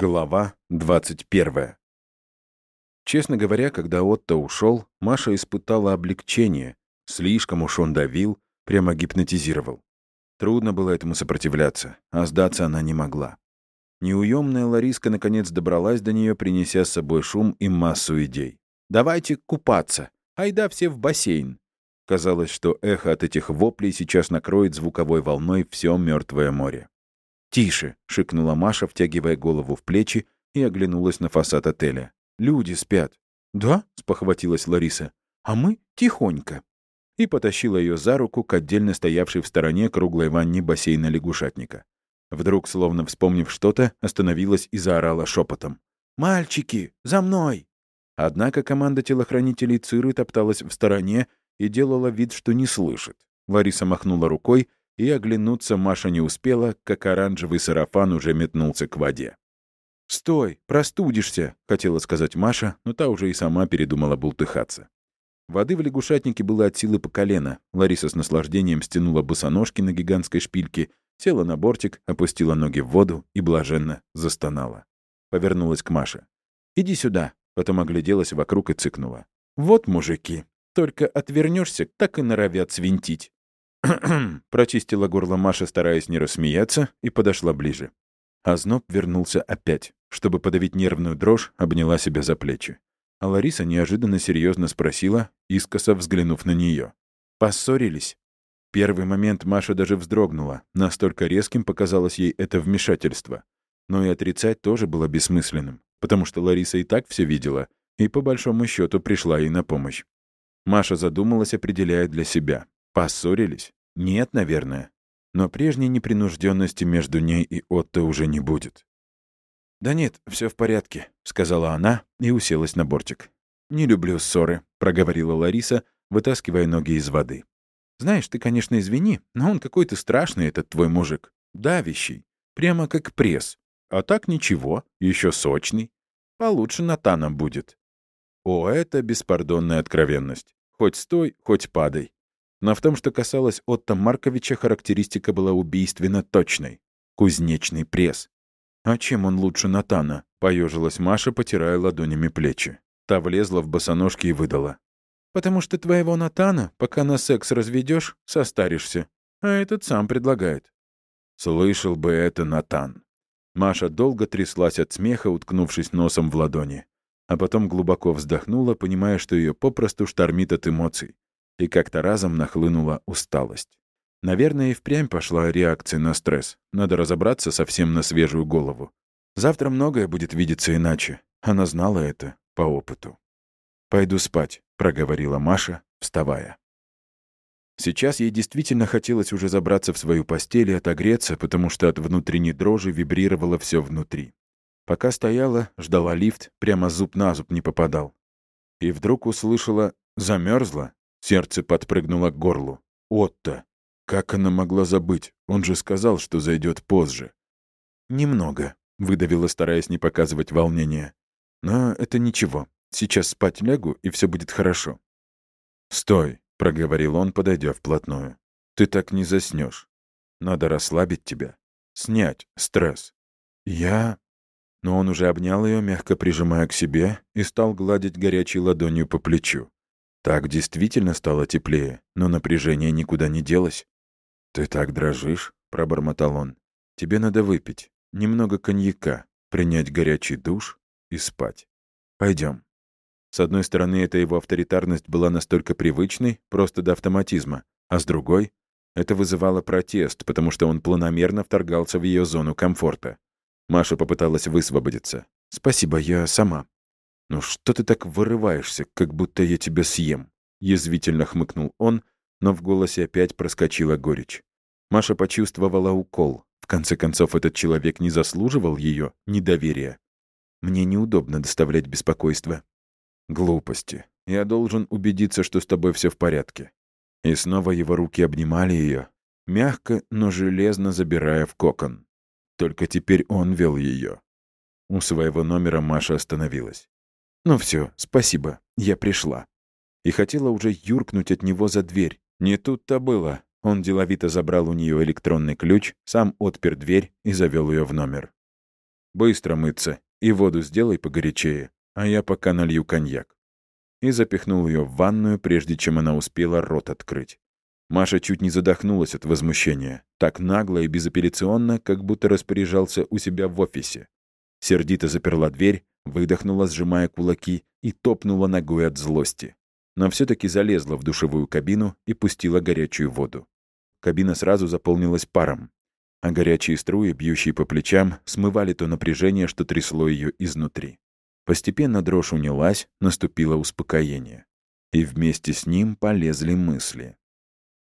Глава 21. Честно говоря, когда Отто ушел, Маша испытала облегчение. Слишком уж он давил, прямо гипнотизировал. Трудно было этому сопротивляться, а сдаться она не могла. Неуемная Лариска наконец добралась до нее, принеся с собой шум и массу идей. «Давайте купаться! Айда все в бассейн!» Казалось, что эхо от этих воплей сейчас накроет звуковой волной все мертвое море. «Тише!» — шикнула Маша, втягивая голову в плечи и оглянулась на фасад отеля. «Люди спят». «Да?» — спохватилась Лариса. «А мы тихонько». И потащила ее за руку к отдельно стоявшей в стороне круглой ванне бассейна лягушатника. Вдруг, словно вспомнив что-то, остановилась и заорала шепотом. «Мальчики, за мной!» Однако команда телохранителей Циры топталась в стороне и делала вид, что не слышит. Лариса махнула рукой, и оглянуться Маша не успела, как оранжевый сарафан уже метнулся к воде. «Стой, простудишься!» — хотела сказать Маша, но та уже и сама передумала бултыхаться. Воды в лягушатнике было от силы по колено. Лариса с наслаждением стянула босоножки на гигантской шпильке, села на бортик, опустила ноги в воду и блаженно застонала. Повернулась к Маше. «Иди сюда», — потом огляделась вокруг и цыкнула. «Вот мужики, только отвернешься, так и норовят свинтить». прочистила горло Маша, стараясь не рассмеяться, и подошла ближе. Озноб вернулся опять. Чтобы подавить нервную дрожь, обняла себя за плечи. А Лариса неожиданно серьезно спросила, искоса взглянув на нее. «Поссорились?» Первый момент Маша даже вздрогнула. Настолько резким показалось ей это вмешательство. Но и отрицать тоже было бессмысленным, потому что Лариса и так все видела, и по большому счету пришла ей на помощь. Маша задумалась, определяя для себя. Поссорились? Нет, наверное. Но прежней непринужденности между ней и Отто уже не будет. «Да нет, все в порядке», — сказала она и уселась на бортик. «Не люблю ссоры», — проговорила Лариса, вытаскивая ноги из воды. «Знаешь, ты, конечно, извини, но он какой-то страшный, этот твой мужик. Давящий. Прямо как пресс. А так ничего, еще сочный. Получше Натана будет». О, это беспардонная откровенность. Хоть стой, хоть падай. Но в том, что касалось Отто Марковича, характеристика была убийственно точной. Кузнечный пресс. «А чем он лучше Натана?» — поежилась Маша, потирая ладонями плечи. Та влезла в босоножки и выдала. «Потому что твоего Натана, пока на секс разведешь, состаришься. А этот сам предлагает». Слышал бы это Натан. Маша долго тряслась от смеха, уткнувшись носом в ладони. А потом глубоко вздохнула, понимая, что ее попросту штормит от эмоций и как-то разом нахлынула усталость. Наверное, и впрямь пошла реакция на стресс. Надо разобраться совсем на свежую голову. Завтра многое будет видеться иначе. Она знала это по опыту. «Пойду спать», — проговорила Маша, вставая. Сейчас ей действительно хотелось уже забраться в свою постель и отогреться, потому что от внутренней дрожи вибрировало все внутри. Пока стояла, ждала лифт, прямо зуб на зуб не попадал. И вдруг услышала «замерзла» Сердце подпрыгнуло к горлу. Отто. Как она могла забыть? Он же сказал, что зайдет позже. «Немного», — выдавила, стараясь не показывать волнения. «Но это ничего. Сейчас спать лягу, и все будет хорошо». «Стой», — проговорил он, подойдя вплотную. «Ты так не заснешь. Надо расслабить тебя. Снять стресс». «Я...» Но он уже обнял ее, мягко прижимая к себе, и стал гладить горячей ладонью по плечу. Так действительно стало теплее, но напряжение никуда не делось. «Ты так дрожишь», — пробормотал он. «Тебе надо выпить. Немного коньяка, принять горячий душ и спать. Пойдем. С одной стороны, эта его авторитарность была настолько привычной, просто до автоматизма, а с другой — это вызывало протест, потому что он планомерно вторгался в ее зону комфорта. Маша попыталась высвободиться. «Спасибо, я сама». «Ну что ты так вырываешься, как будто я тебя съем?» Язвительно хмыкнул он, но в голосе опять проскочила горечь. Маша почувствовала укол. В конце концов, этот человек не заслуживал ее недоверия. «Мне неудобно доставлять беспокойство». «Глупости. Я должен убедиться, что с тобой все в порядке». И снова его руки обнимали ее, мягко, но железно забирая в кокон. Только теперь он вел ее. У своего номера Маша остановилась. «Ну все, спасибо, я пришла». И хотела уже юркнуть от него за дверь. Не тут-то было. Он деловито забрал у нее электронный ключ, сам отпер дверь и завел ее в номер. быстро мыться и воду сделай погорячее, а я пока налью коньяк». И запихнул ее в ванную, прежде чем она успела рот открыть. Маша чуть не задохнулась от возмущения. Так нагло и безапелляционно, как будто распоряжался у себя в офисе. Сердито заперла дверь, выдохнула, сжимая кулаки, и топнула ногой от злости. Но все таки залезла в душевую кабину и пустила горячую воду. Кабина сразу заполнилась паром, а горячие струи, бьющие по плечам, смывали то напряжение, что трясло ее изнутри. Постепенно дрожь унялась, наступило успокоение. И вместе с ним полезли мысли.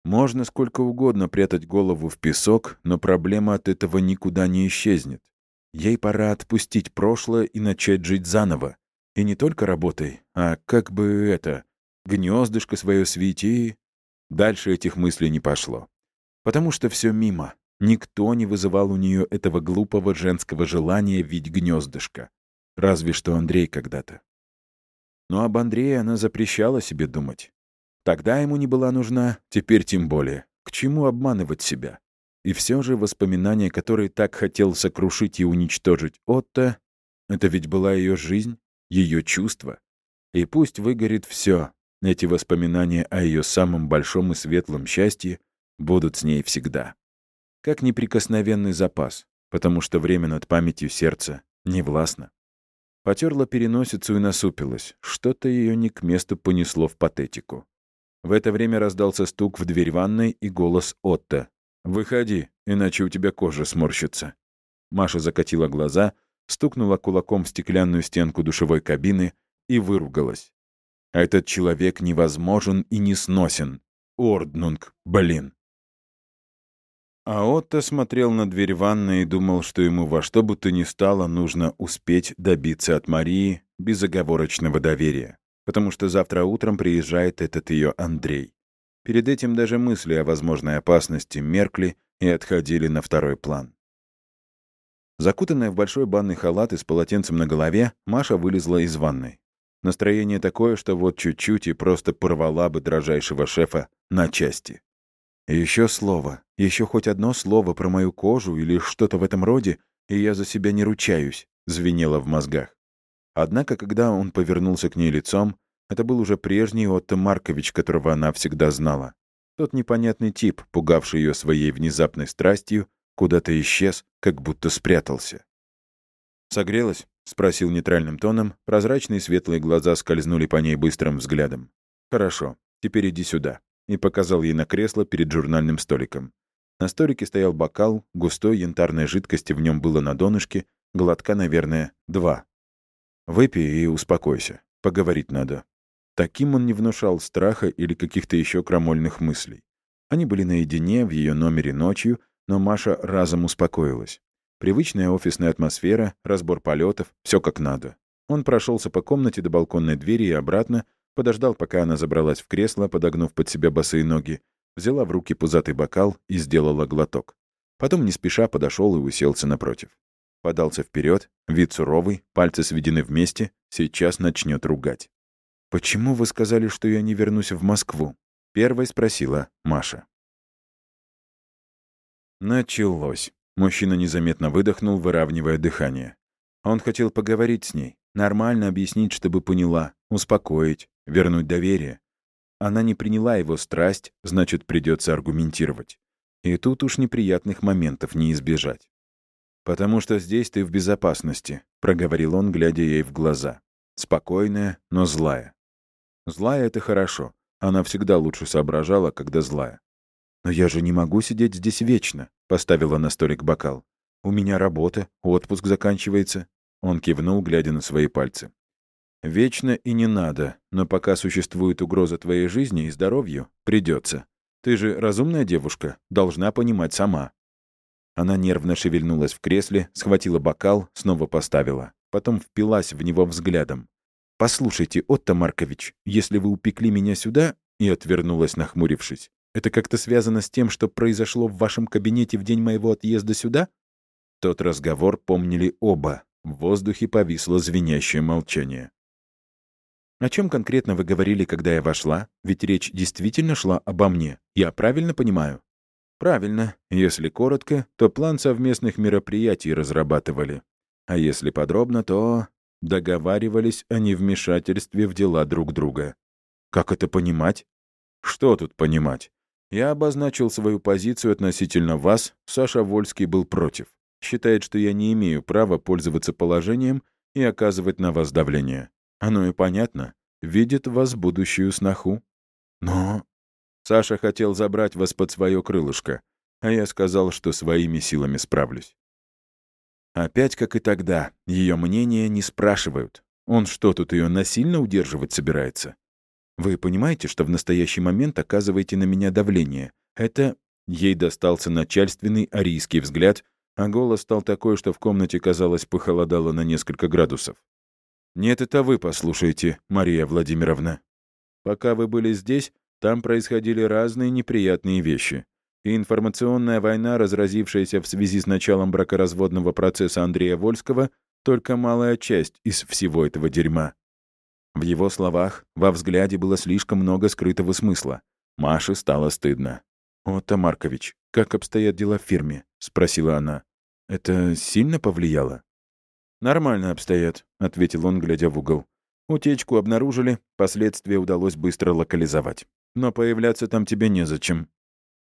Можно сколько угодно прятать голову в песок, но проблема от этого никуда не исчезнет. Ей пора отпустить прошлое и начать жить заново. И не только работой, а как бы это, гнездышко свое свети. Дальше этих мыслей не пошло. Потому что все мимо. Никто не вызывал у нее этого глупого женского желания видеть гнездышко. Разве что Андрей когда-то. Но об Андрее она запрещала себе думать. Тогда ему не была нужна, теперь тем более. К чему обманывать себя? И все же воспоминания, которые так хотел сокрушить и уничтожить Отто, это ведь была ее жизнь, ее чувства. И пусть выгорит все, эти воспоминания о ее самом большом и светлом счастье будут с ней всегда. Как неприкосновенный запас, потому что время над памятью сердца не властно. Потерла переносицу и насупилась. Что-то ее не к месту понесло в патетику. В это время раздался стук в дверь ванной и голос Отто. «Выходи, иначе у тебя кожа сморщится». Маша закатила глаза, стукнула кулаком в стеклянную стенку душевой кабины и выругалась. «Этот человек невозможен и не сносен. Орднунг, блин». А Отто смотрел на дверь ванной и думал, что ему во что бы то ни стало нужно успеть добиться от Марии безоговорочного доверия потому что завтра утром приезжает этот ее Андрей. Перед этим даже мысли о возможной опасности меркли и отходили на второй план. Закутанная в большой банный халат и с полотенцем на голове, Маша вылезла из ванной. Настроение такое, что вот чуть-чуть и просто порвала бы дрожайшего шефа на части. Еще слово, еще хоть одно слово про мою кожу или что-то в этом роде, и я за себя не ручаюсь, звенело в мозгах. Однако, когда он повернулся к ней лицом, это был уже прежний Отто Маркович, которого она всегда знала. Тот непонятный тип, пугавший ее своей внезапной страстью, куда-то исчез, как будто спрятался. «Согрелась?» — спросил нейтральным тоном. Прозрачные светлые глаза скользнули по ней быстрым взглядом. «Хорошо, теперь иди сюда», — и показал ей на кресло перед журнальным столиком. На столике стоял бокал, густой янтарной жидкости в нем было на донышке, глотка, наверное, два. Выпей и успокойся. Поговорить надо. Таким он не внушал страха или каких-то еще крамольных мыслей. Они были наедине в ее номере ночью, но Маша разом успокоилась. Привычная офисная атмосфера, разбор полетов, все как надо. Он прошелся по комнате до балконной двери и обратно, подождал, пока она забралась в кресло, подогнув под себя босые ноги, взяла в руки пузатый бокал и сделала глоток. Потом не спеша подошел и уселся напротив. Подался вперед, вид суровый, пальцы сведены вместе, сейчас начнет ругать. «Почему вы сказали, что я не вернусь в Москву?» — первой спросила Маша. Началось. Мужчина незаметно выдохнул, выравнивая дыхание. Он хотел поговорить с ней, нормально объяснить, чтобы поняла, успокоить, вернуть доверие. Она не приняла его страсть, значит, придется аргументировать. И тут уж неприятных моментов не избежать. «Потому что здесь ты в безопасности», — проговорил он, глядя ей в глаза. Спокойная, но злая. Злая — это хорошо. Она всегда лучше соображала, когда злая. «Но я же не могу сидеть здесь вечно», — поставила на столик бокал. «У меня работа, отпуск заканчивается». Он кивнул, глядя на свои пальцы. «Вечно и не надо, но пока существует угроза твоей жизни и здоровью, придется. Ты же разумная девушка, должна понимать сама». Она нервно шевельнулась в кресле, схватила бокал, снова поставила. Потом впилась в него взглядом. «Послушайте, Отто Маркович, если вы упекли меня сюда...» И отвернулась, нахмурившись. «Это как-то связано с тем, что произошло в вашем кабинете в день моего отъезда сюда?» Тот разговор помнили оба. В воздухе повисло звенящее молчание. «О чем конкретно вы говорили, когда я вошла? Ведь речь действительно шла обо мне. Я правильно понимаю?» Правильно. Если коротко, то план совместных мероприятий разрабатывали. А если подробно, то договаривались о невмешательстве в дела друг друга. Как это понимать? Что тут понимать? Я обозначил свою позицию относительно вас, Саша Вольский был против. Считает, что я не имею права пользоваться положением и оказывать на вас давление. Оно и понятно. Видит вас будущую сноху. Но... Саша хотел забрать вас под свое крылышко, а я сказал, что своими силами справлюсь. Опять, как и тогда, ее мнение не спрашивают. Он что, тут ее насильно удерживать собирается? Вы понимаете, что в настоящий момент оказываете на меня давление? Это... Ей достался начальственный арийский взгляд, а голос стал такой, что в комнате, казалось, похолодало на несколько градусов. «Нет, это вы послушайте, Мария Владимировна. Пока вы были здесь, там происходили разные неприятные вещи. И информационная война, разразившаяся в связи с началом бракоразводного процесса Андрея Вольского, только малая часть из всего этого дерьма. В его словах, во взгляде было слишком много скрытого смысла. Маше стало стыдно. «Отто Маркович, как обстоят дела в фирме?» — спросила она. «Это сильно повлияло?» «Нормально обстоят», — ответил он, глядя в угол. «Утечку обнаружили, последствия удалось быстро локализовать. Но появляться там тебе незачем».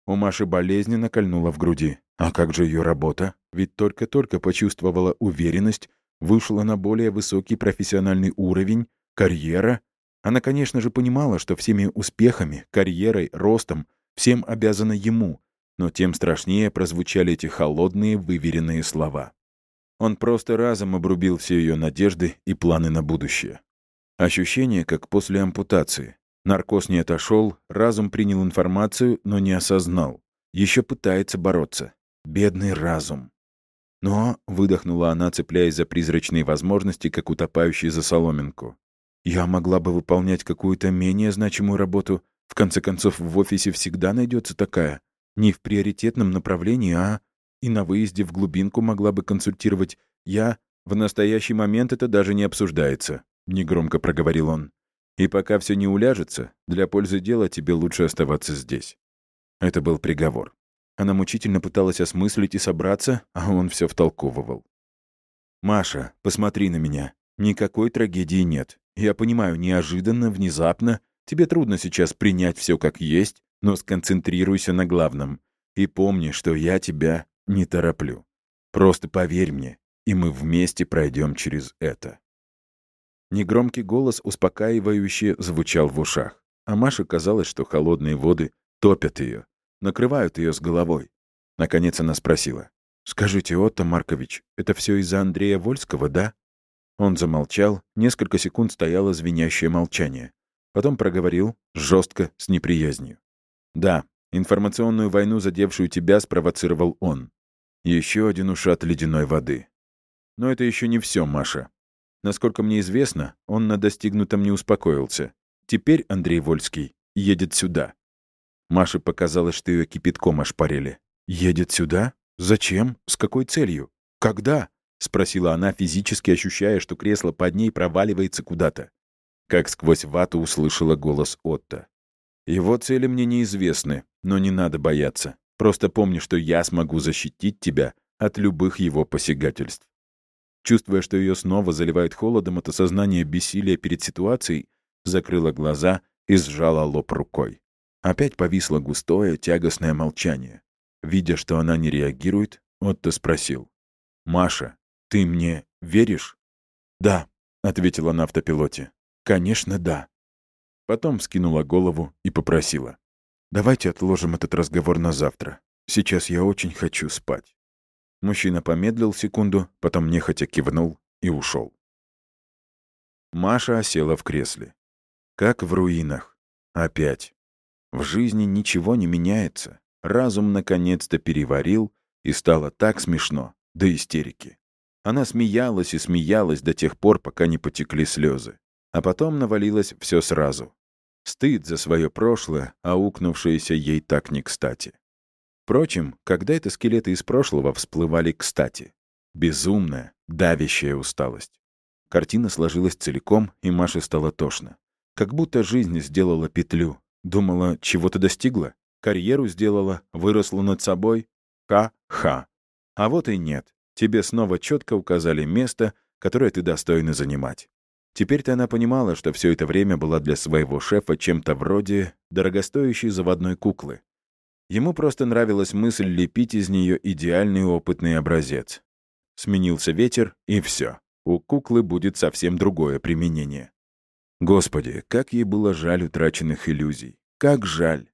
У Маши болезненно кольнула в груди. А как же ее работа? Ведь только-только почувствовала уверенность, вышла на более высокий профессиональный уровень, Карьера? Она, конечно же, понимала, что всеми успехами, карьерой, ростом всем обязана ему, но тем страшнее прозвучали эти холодные, выверенные слова. Он просто разом обрубил все ее надежды и планы на будущее. Ощущение, как после ампутации. Наркоз не отошел, разум принял информацию, но не осознал. Еще пытается бороться. Бедный разум. Но, выдохнула она, цепляясь за призрачные возможности, как утопающий за соломинку. Я могла бы выполнять какую-то менее значимую работу. В конце концов, в офисе всегда найдется такая. Не в приоритетном направлении, а и на выезде в глубинку могла бы консультировать. Я в настоящий момент это даже не обсуждается, негромко проговорил он. И пока все не уляжется, для пользы дела тебе лучше оставаться здесь. Это был приговор. Она мучительно пыталась осмыслить и собраться, а он все втолковывал. «Маша, посмотри на меня. Никакой трагедии нет. Я понимаю, неожиданно, внезапно. Тебе трудно сейчас принять все как есть, но сконцентрируйся на главном. И помни, что я тебя не тороплю. Просто поверь мне, и мы вместе пройдем через это. Негромкий голос успокаивающе звучал в ушах. А Маше казалось, что холодные воды топят ее, накрывают ее с головой. Наконец она спросила. «Скажите, Отто Маркович, это все из-за Андрея Вольского, да?» Он замолчал, несколько секунд стояло звенящее молчание. Потом проговорил, жестко, с неприязнью. «Да, информационную войну, задевшую тебя, спровоцировал он. Еще один ушат ледяной воды. Но это еще не все, Маша. Насколько мне известно, он на достигнутом не успокоился. Теперь Андрей Вольский едет сюда». Маше показалось, что ее кипятком ошпарили. «Едет сюда? Зачем? С какой целью? Когда?» — спросила она, физически ощущая, что кресло под ней проваливается куда-то. Как сквозь вату услышала голос Отто. «Его цели мне неизвестны, но не надо бояться. Просто помни, что я смогу защитить тебя от любых его посягательств». Чувствуя, что ее снова заливает холодом от осознания бессилия перед ситуацией, закрыла глаза и сжала лоб рукой. Опять повисло густое, тягостное молчание. Видя, что она не реагирует, Отто спросил. «Маша, «Ты мне веришь?» «Да», — ответила на автопилоте. «Конечно, да». Потом скинула голову и попросила. «Давайте отложим этот разговор на завтра. Сейчас я очень хочу спать». Мужчина помедлил секунду, потом нехотя кивнул и ушел. Маша села в кресле. Как в руинах. Опять. В жизни ничего не меняется. Разум наконец-то переварил, и стало так смешно, до истерики. Она смеялась и смеялась до тех пор, пока не потекли слезы. А потом навалилось все сразу. Стыд за свое прошлое, аукнувшееся ей так не кстати. Впрочем, когда это скелеты из прошлого всплывали кстати. Безумная, давящая усталость. Картина сложилась целиком, и Маше стало тошно. Как будто жизнь сделала петлю. Думала, чего-то достигла. Карьеру сделала, выросла над собой. Ха-ха. А вот и нет. Тебе снова четко указали место, которое ты достойна занимать. Теперь-то она понимала, что все это время была для своего шефа чем-то вроде дорогостоящей заводной куклы. Ему просто нравилась мысль лепить из нее идеальный опытный образец. Сменился ветер, и все. У куклы будет совсем другое применение. Господи, как ей было жаль утраченных иллюзий. Как жаль.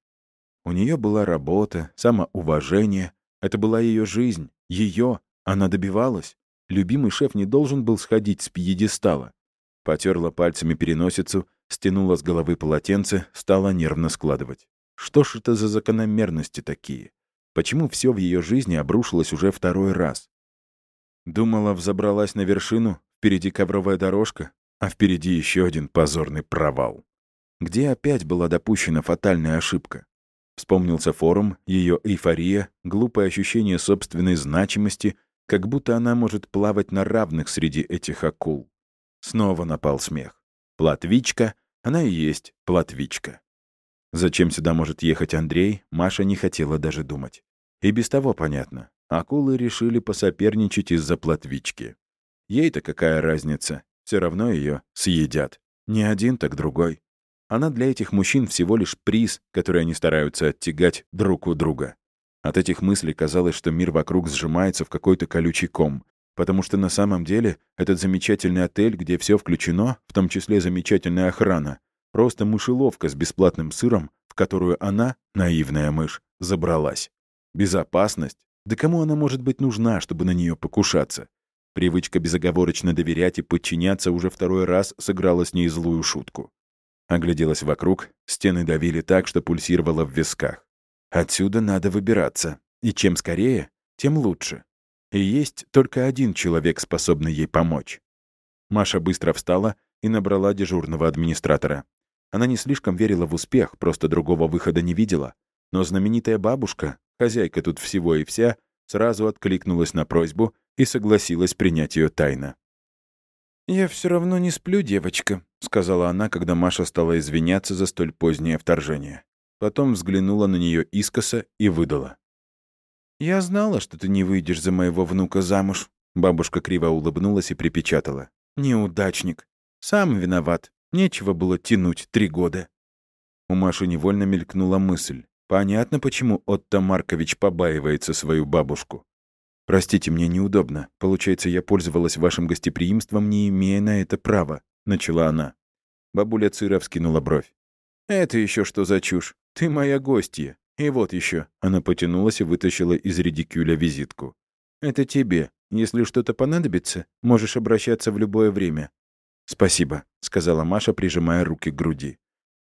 У нее была работа, самоуважение. Это была ее жизнь. Ее. Она добивалась. Любимый шеф не должен был сходить с пьедестала. Потерла пальцами переносицу, стянула с головы полотенце, стала нервно складывать. Что ж это за закономерности такие? Почему все в ее жизни обрушилось уже второй раз? Думала, взобралась на вершину, впереди ковровая дорожка, а впереди еще один позорный провал. Где опять была допущена фатальная ошибка? Вспомнился форум, ее эйфория, глупое ощущение собственной значимости, как будто она может плавать на равных среди этих акул. Снова напал смех. Платвичка, она и есть платвичка. Зачем сюда может ехать Андрей, Маша не хотела даже думать. И без того понятно. Акулы решили посоперничать из-за платвички. Ей-то какая разница? Все равно ее съедят. Не один, так другой. Она для этих мужчин всего лишь приз, который они стараются оттягать друг у друга. От этих мыслей казалось, что мир вокруг сжимается в какой-то колючий ком, потому что на самом деле этот замечательный отель, где все включено, в том числе замечательная охрана, просто мышеловка с бесплатным сыром, в которую она, наивная мышь, забралась. Безопасность? Да кому она может быть нужна, чтобы на нее покушаться? Привычка безоговорочно доверять и подчиняться уже второй раз сыграла с ней злую шутку. Огляделась вокруг, стены давили так, что пульсировало в висках. Отсюда надо выбираться. И чем скорее, тем лучше. И есть только один человек, способный ей помочь. Маша быстро встала и набрала дежурного администратора. Она не слишком верила в успех, просто другого выхода не видела. Но знаменитая бабушка, хозяйка тут всего и вся, сразу откликнулась на просьбу и согласилась принять ее тайно. «Я все равно не сплю, девочка», — сказала она, когда Маша стала извиняться за столь позднее вторжение. Потом взглянула на нее искоса и выдала. «Я знала, что ты не выйдешь за моего внука замуж». Бабушка криво улыбнулась и припечатала. «Неудачник. Сам виноват. Нечего было тянуть три года». У Маши невольно мелькнула мысль. Понятно, почему Отто Маркович побаивается свою бабушку. «Простите, мне неудобно. Получается, я пользовалась вашим гостеприимством, не имея на это права», — начала она. Бабуля Цира вскинула бровь. «Это еще что за чушь? Ты моя гостья. И вот еще. Она потянулась и вытащила из редикюля визитку. «Это тебе. Если что-то понадобится, можешь обращаться в любое время». «Спасибо», — сказала Маша, прижимая руки к груди.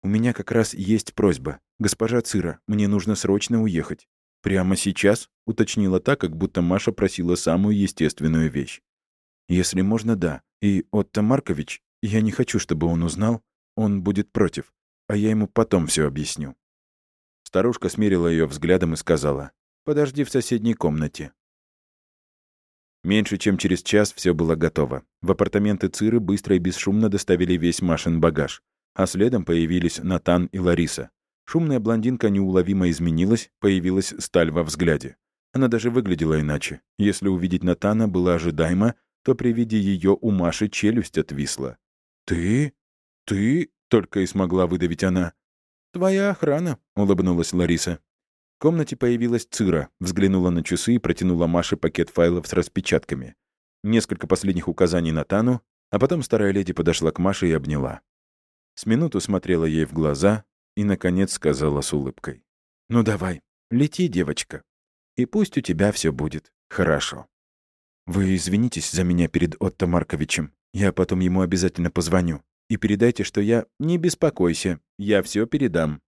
«У меня как раз есть просьба. Госпожа Цира, мне нужно срочно уехать. «Прямо сейчас?» — уточнила так, как будто Маша просила самую естественную вещь. «Если можно, да. И Отто Маркович, я не хочу, чтобы он узнал, он будет против, а я ему потом все объясню». Старушка смерила ее взглядом и сказала, «Подожди в соседней комнате». Меньше чем через час все было готово. В апартаменты Циры быстро и бесшумно доставили весь Машин багаж, а следом появились Натан и Лариса. Шумная блондинка неуловимо изменилась, появилась сталь во взгляде. Она даже выглядела иначе. Если увидеть Натана было ожидаемо, то при виде ее у Маши челюсть отвисла. «Ты? Ты?» — только и смогла выдавить она. «Твоя охрана», — улыбнулась Лариса. В комнате появилась Цира, взглянула на часы и протянула Маше пакет файлов с распечатками. Несколько последних указаний Натану, а потом старая леди подошла к Маше и обняла. С минуту смотрела ей в глаза, и, наконец, сказала с улыбкой. «Ну давай, лети, девочка, и пусть у тебя все будет хорошо. Вы извинитесь за меня перед Отто Марковичем. Я потом ему обязательно позвоню. И передайте, что я... Не беспокойся, я все передам».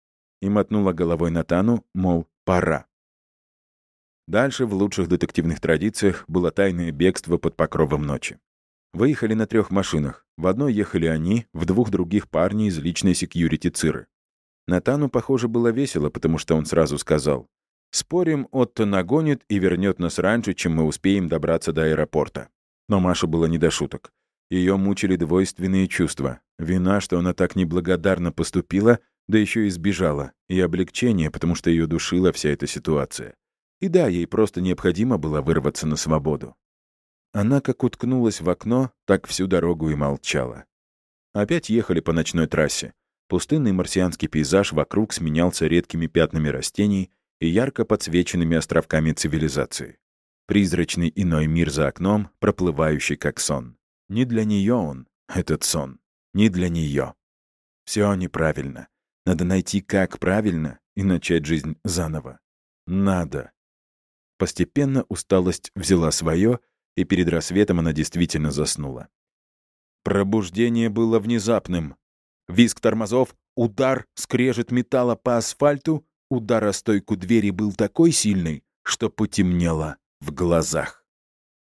И мотнула головой Натану, мол, пора. Дальше в лучших детективных традициях было тайное бегство под покровом ночи. Выехали на трех машинах. В одной ехали они, в двух других парни из личной секьюрити Циры. Натану, похоже, было весело, потому что он сразу сказал. «Спорим, Отто нагонит и вернет нас раньше, чем мы успеем добраться до аэропорта». Но Маше было не до шуток. Ее мучили двойственные чувства. Вина, что она так неблагодарно поступила, да еще и сбежала, и облегчение, потому что ее душила вся эта ситуация. И да, ей просто необходимо было вырваться на свободу. Она как уткнулась в окно, так всю дорогу и молчала. Опять ехали по ночной трассе. Пустынный марсианский пейзаж вокруг сменялся редкими пятнами растений и ярко подсвеченными островками цивилизации. Призрачный иной мир за окном, проплывающий как сон. Не для нее он, этот сон. Не для нее. Все неправильно. Надо найти, как правильно, и начать жизнь заново. Надо. Постепенно усталость взяла свое, и перед рассветом она действительно заснула. Пробуждение было внезапным. Визг тормозов, удар, скрежет металла по асфальту, удар о стойку двери был такой сильный, что потемнело в глазах.